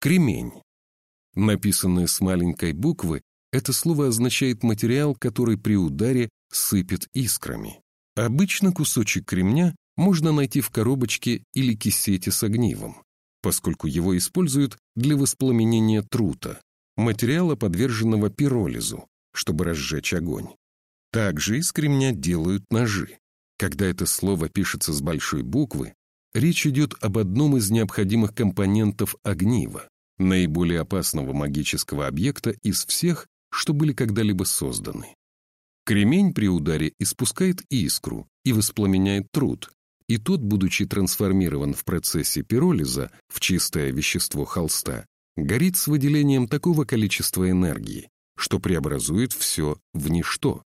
Кремень. Написанное с маленькой буквы, это слово означает материал, который при ударе сыпет искрами. Обычно кусочек кремня можно найти в коробочке или кисете с огнивом, поскольку его используют для воспламенения трута, материала, подверженного пиролизу, чтобы разжечь огонь. Также из кремня делают ножи. Когда это слово пишется с большой буквы, речь идет об одном из необходимых компонентов огнива, наиболее опасного магического объекта из всех, что были когда-либо созданы. Кремень при ударе испускает искру и воспламеняет труд, и тот, будучи трансформирован в процессе пиролиза в чистое вещество холста, горит с выделением такого количества энергии, что преобразует все в ничто.